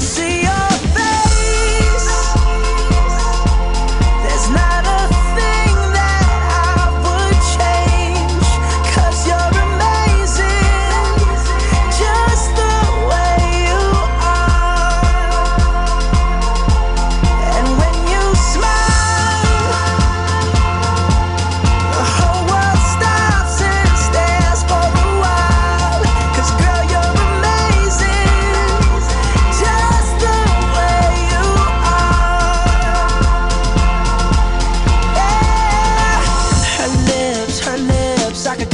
When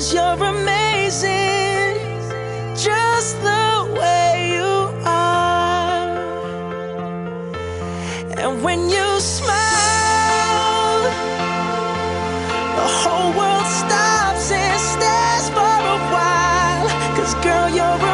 Cause you're amazing, just the way you are. And when you smile, the whole world stops and stares for a while. Cause girl, you're